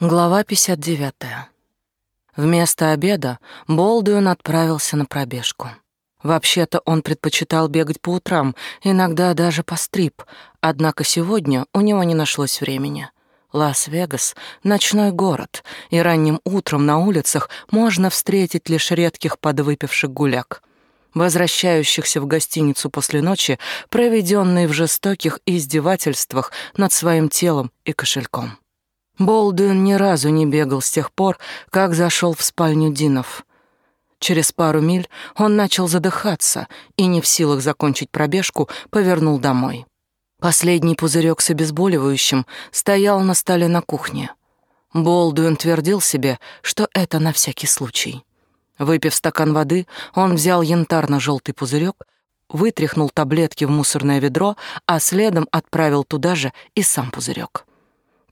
Глава 59. Вместо обеда Болдуин отправился на пробежку. Вообще-то он предпочитал бегать по утрам, иногда даже по стрип, однако сегодня у него не нашлось времени. Лас-Вегас — ночной город, и ранним утром на улицах можно встретить лишь редких подвыпивших гуляк, возвращающихся в гостиницу после ночи, проведенной в жестоких издевательствах над своим телом и кошельком. Болдуин ни разу не бегал с тех пор, как зашел в спальню Динов. Через пару миль он начал задыхаться и, не в силах закончить пробежку, повернул домой. Последний пузырек с обезболивающим стоял на столе на кухне. Болдуин твердил себе, что это на всякий случай. Выпив стакан воды, он взял янтарно-желтый пузырек, вытряхнул таблетки в мусорное ведро, а следом отправил туда же и сам пузырек.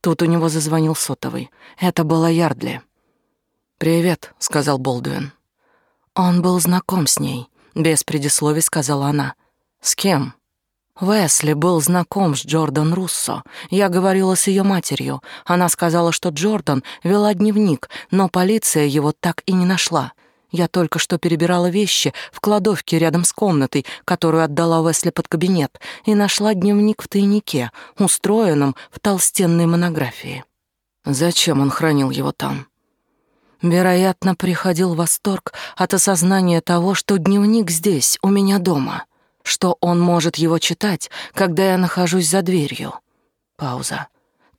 Тут у него зазвонил сотовый. Это была Ярдли. «Привет», — сказал Болдуин. Он был знаком с ней, без предисловий сказала она. «С кем?» Весли был знаком с Джордан Руссо. Я говорила с ее матерью. Она сказала, что Джордан вела дневник, но полиция его так и не нашла. Я только что перебирала вещи в кладовке рядом с комнатой, которую отдала Уэсли под кабинет, и нашла дневник в тайнике, устроенном в толстенной монографии. Зачем он хранил его там? Вероятно, приходил восторг от осознания того, что дневник здесь, у меня дома, что он может его читать, когда я нахожусь за дверью. Пауза.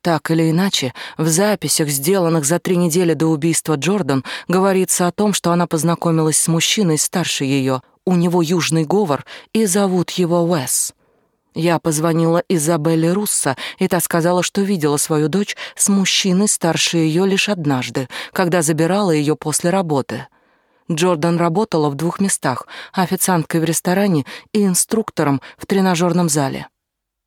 Так или иначе, в записях, сделанных за три недели до убийства Джордан, говорится о том, что она познакомилась с мужчиной старше ее, у него южный говор, и зовут его Уэс. Я позвонила Изабелле Руссо, и та сказала, что видела свою дочь с мужчиной старше ее лишь однажды, когда забирала ее после работы. Джордан работала в двух местах — официанткой в ресторане и инструктором в тренажерном зале.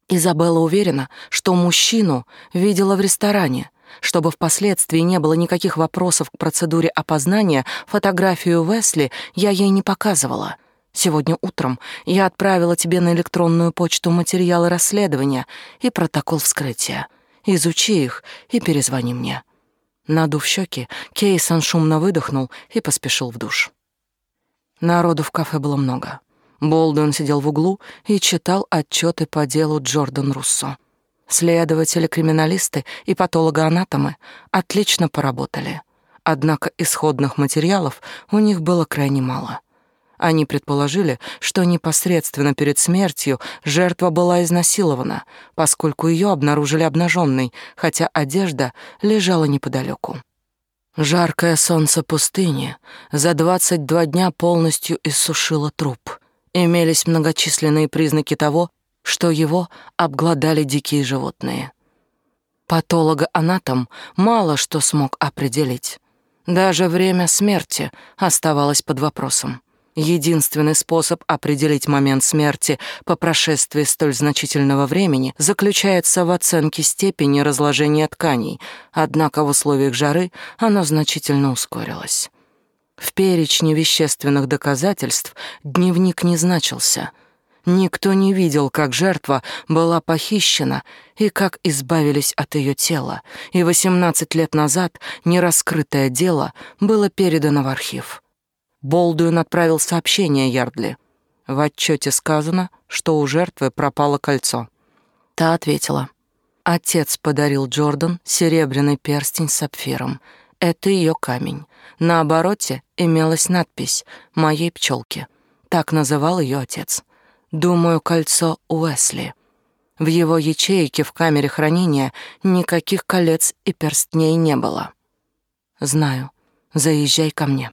Изабелла уверена, что мужчину видела в ресторане. Чтобы впоследствии не было никаких вопросов к процедуре опознания, фотографию Весли я ей не показывала. Сегодня утром я отправила тебе на электронную почту материалы расследования и протокол вскрытия. Изучи их и перезвони мне». Надув щеки, Кейсон шумно выдохнул и поспешил в душ. Народу в кафе было много. Болдуин сидел в углу и читал отчеты по делу Джордан Руссо. Следователи-криминалисты и патологоанатомы отлично поработали. Однако исходных материалов у них было крайне мало. Они предположили, что непосредственно перед смертью жертва была изнасилована, поскольку ее обнаружили обнаженной, хотя одежда лежала неподалеку. Жаркое солнце пустыни за 22 дня полностью иссушило труп — имелись многочисленные признаки того, что его обглодали дикие животные. Патологоанатом мало что смог определить. Даже время смерти оставалось под вопросом. Единственный способ определить момент смерти по прошествии столь значительного времени заключается в оценке степени разложения тканей, однако в условиях жары оно значительно ускорилось. В перечне вещественных доказательств дневник не значился. Никто не видел, как жертва была похищена и как избавились от ее тела, и 18 лет назад нераскрытое дело было передано в архив. Болдуин отправил сообщение Ярдли. В отчете сказано, что у жертвы пропало кольцо. Та ответила. Отец подарил Джордан серебряный перстень с сапфиром — это ее камень. На обороте имелась надпись «Моей пчелки». Так называл ее отец. Думаю, кольцо Уэсли. В его ячейке в камере хранения никаких колец и перстней не было. Знаю. Заезжай ко мне.